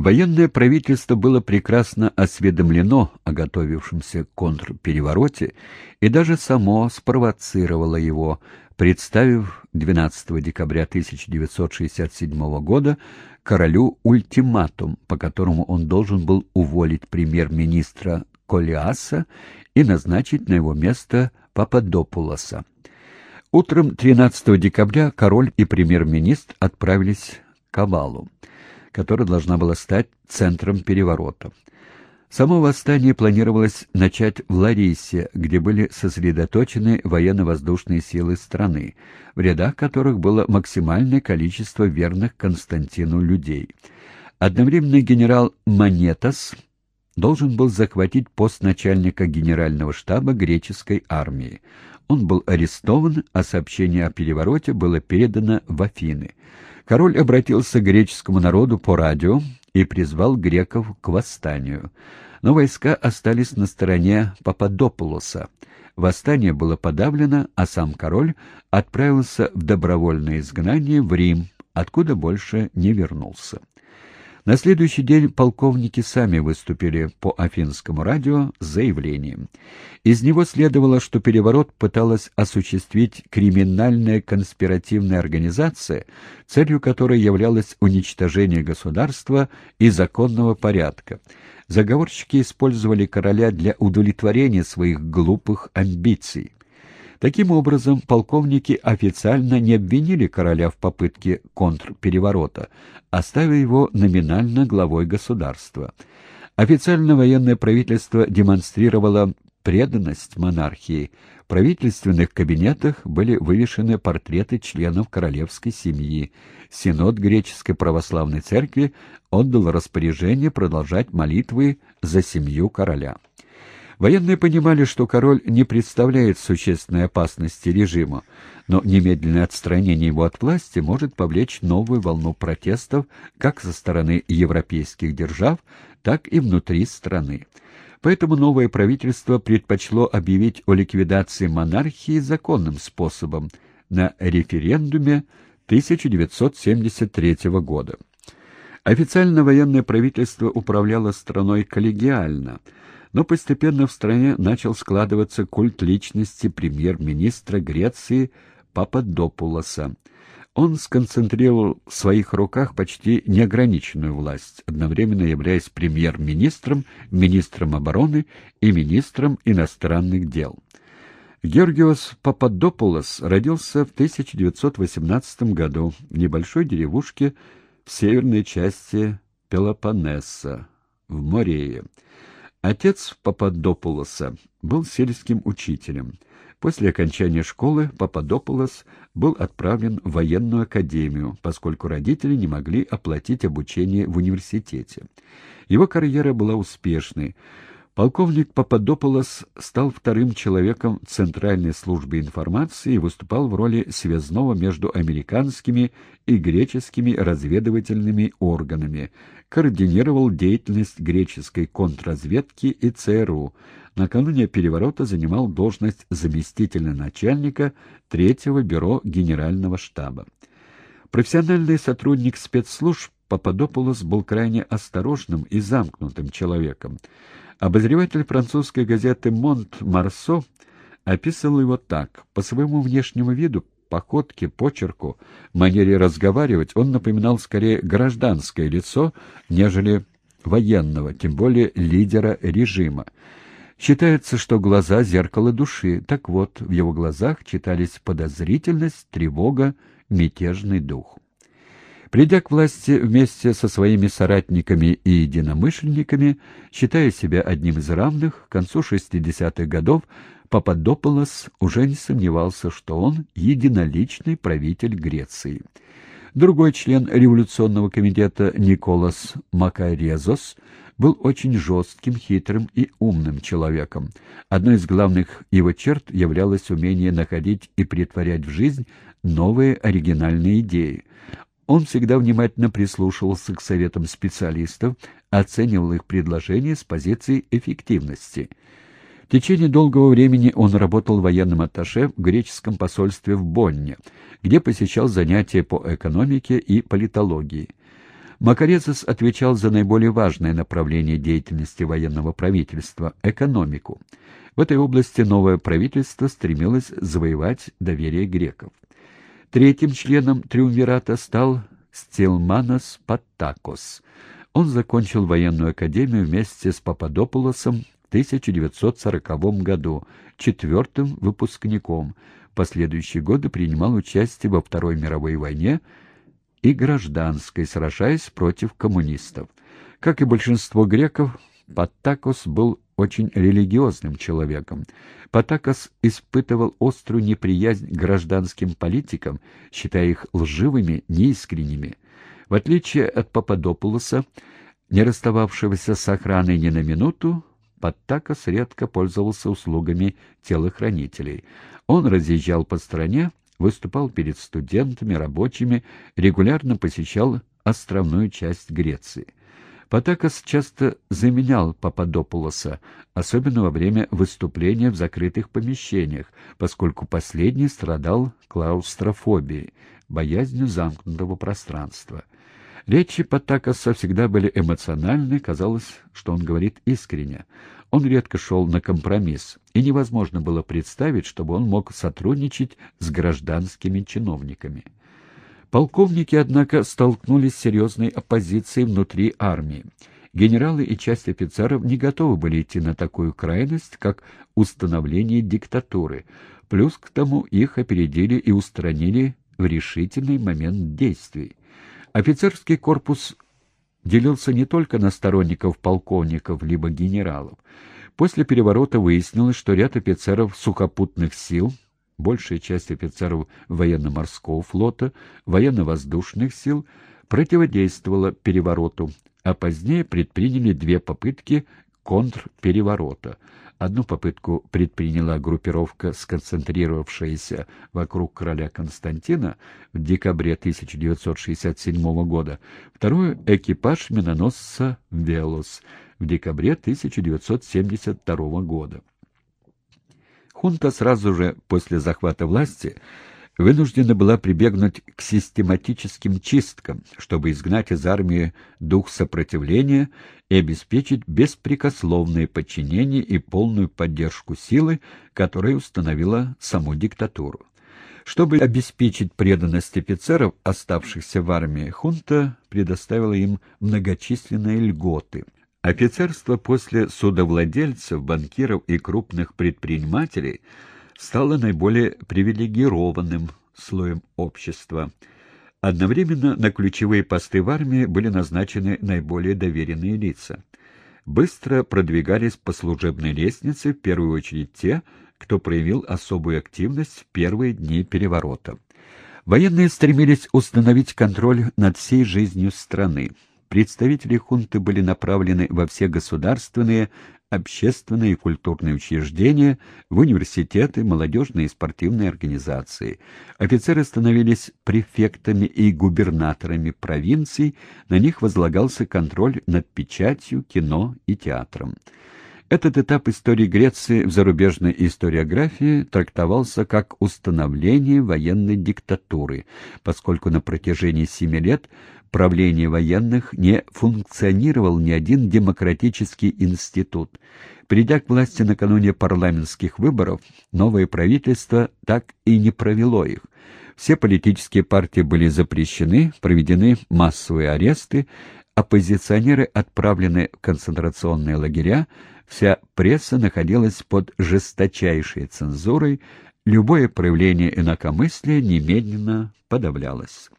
Военное правительство было прекрасно осведомлено о готовившемся контрперевороте и даже само спровоцировало его, представив 12 декабря 1967 года королю ультиматум, по которому он должен был уволить премьер-министра Колиаса и назначить на его место Пападопулоса. Утром 13 декабря король и премьер-министр отправились к Авалу которая должна была стать центром переворота. Само восстание планировалось начать в Ларисе, где были сосредоточены военно-воздушные силы страны, в рядах которых было максимальное количество верных Константину людей. Одновременно генерал Монетас должен был захватить пост начальника генерального штаба греческой армии. Он был арестован, а сообщение о перевороте было передано в Афины. Король обратился к греческому народу по радио и призвал греков к восстанию. Но войска остались на стороне Пападополоса. Восстание было подавлено, а сам король отправился в добровольное изгнание в Рим, откуда больше не вернулся. На следующий день полковники сами выступили по афинскому радио с заявлением. Из него следовало, что переворот пыталась осуществить криминальная конспиративная организация, целью которой являлось уничтожение государства и законного порядка. Заговорщики использовали короля для удовлетворения своих глупых амбиций. Таким образом, полковники официально не обвинили короля в попытке контрпереворота, оставив его номинально главой государства. Официально военное правительство демонстрировало преданность монархии. В правительственных кабинетах были вывешены портреты членов королевской семьи. Синод греческой православной церкви отдал распоряжение продолжать молитвы за семью короля. Военные понимали, что король не представляет существенной опасности режиму, но немедленное отстранение его от власти может повлечь новую волну протестов как со стороны европейских держав, так и внутри страны. Поэтому новое правительство предпочло объявить о ликвидации монархии законным способом на референдуме 1973 года. Официально военное правительство управляло страной коллегиально – но постепенно в стране начал складываться культ личности премьер-министра Греции Пападопулоса. Он сконцентрировал в своих руках почти неограниченную власть, одновременно являясь премьер-министром, министром обороны и министром иностранных дел. Георгиос Пападопулос родился в 1918 году в небольшой деревушке в северной части Пелопоннеса, в Морее. Отец Пападопулоса был сельским учителем. После окончания школы Пападопулос был отправлен в военную академию, поскольку родители не могли оплатить обучение в университете. Его карьера была успешной. Полковник Пападополос стал вторым человеком Центральной службе информации и выступал в роли связного между американскими и греческими разведывательными органами, координировал деятельность греческой контрразведки и ЦРУ. Накануне переворота занимал должность заместителя начальника Третьего бюро Генерального штаба. Профессиональный сотрудник спецслужб Пападополос был крайне осторожным и замкнутым человеком. Обозреватель французской газеты «Монт Марсо» описывал его так. По своему внешнему виду, походке, почерку, манере разговаривать он напоминал скорее гражданское лицо, нежели военного, тем более лидера режима. Считается, что глаза — зеркало души. Так вот, в его глазах читались подозрительность, тревога, мятежный дух. Придя к власти вместе со своими соратниками и единомышленниками, считая себя одним из равных, к концу 60-х годов Пападополос уже не сомневался, что он единоличный правитель Греции. Другой член революционного комитета Николас Макарезос был очень жестким, хитрым и умным человеком. Одной из главных его черт являлось умение находить и притворять в жизнь новые оригинальные идеи. Он всегда внимательно прислушивался к советам специалистов, оценивал их предложения с позиции эффективности. В течение долгого времени он работал военным атташе в греческом посольстве в Бонне, где посещал занятия по экономике и политологии. Макарецис отвечал за наиболее важное направление деятельности военного правительства – экономику. В этой области новое правительство стремилось завоевать доверие греков. Третьим членом триумвирата стал Стилманос Паттакос. Он закончил военную академию вместе с Пападопулосом в 1940 году, четвертым выпускником. В последующие годы принимал участие во Второй мировой войне и гражданской, сражаясь против коммунистов. Как и большинство греков, Паттакос был очень религиозным человеком. Патакос испытывал острую неприязнь к гражданским политикам, считая их лживыми, неискренними. В отличие от Пападопулоса, не расстававшегося с охраной ни на минуту, Паттакос редко пользовался услугами телохранителей. Он разъезжал по стране, выступал перед студентами, рабочими, регулярно посещал островную часть Греции. Патакос часто заменял Пападопулоса, особенно во время выступления в закрытых помещениях, поскольку последний страдал клаустрофобией, боязнью замкнутого пространства. Речи Патакоса всегда были эмоциональны, казалось, что он говорит искренне. Он редко шел на компромисс, и невозможно было представить, чтобы он мог сотрудничать с гражданскими чиновниками. Полковники, однако, столкнулись с серьезной оппозицией внутри армии. Генералы и часть офицеров не готовы были идти на такую крайность, как установление диктатуры. Плюс к тому их опередили и устранили в решительный момент действий. Офицерский корпус делился не только на сторонников полковников либо генералов. После переворота выяснилось, что ряд офицеров сухопутных сил большая часть офицеров военно-морского флота, военно-воздушных сил противодействовала перевороту, а позднее предприняли две попытки контрпереворота. Одну попытку предприняла группировка, сконцентрировавшаяся вокруг короля Константина в декабре 1967 года, вторую — экипаж миноносца «Велос» в декабре 1972 года. Хунта сразу же после захвата власти вынуждена была прибегнуть к систематическим чисткам, чтобы изгнать из армии дух сопротивления и обеспечить беспрекословное подчинение и полную поддержку силы, которая установила саму диктатуру. Чтобы обеспечить преданность офицеров, оставшихся в армии, хунта предоставила им многочисленные льготы – Офицерство после судовладельцев, банкиров и крупных предпринимателей стало наиболее привилегированным слоем общества. Одновременно на ключевые посты в армии были назначены наиболее доверенные лица. Быстро продвигались по служебной лестнице в первую очередь те, кто проявил особую активность в первые дни переворота. Военные стремились установить контроль над всей жизнью страны. Представители хунты были направлены во все государственные, общественные и культурные учреждения, в университеты, молодежные и спортивные организации. Офицеры становились префектами и губернаторами провинций, на них возлагался контроль над печатью, кино и театром. Этот этап истории Греции в зарубежной историографии трактовался как установление военной диктатуры, поскольку на протяжении семи лет правления военных не функционировал ни один демократический институт. Придя к власти накануне парламентских выборов, новое правительство так и не провело их. Все политические партии были запрещены, проведены массовые аресты, оппозиционеры отправлены в концентрационные лагеря, Вся пресса находилась под жесточайшей цензурой, любое проявление инакомыслия немедленно подавлялось.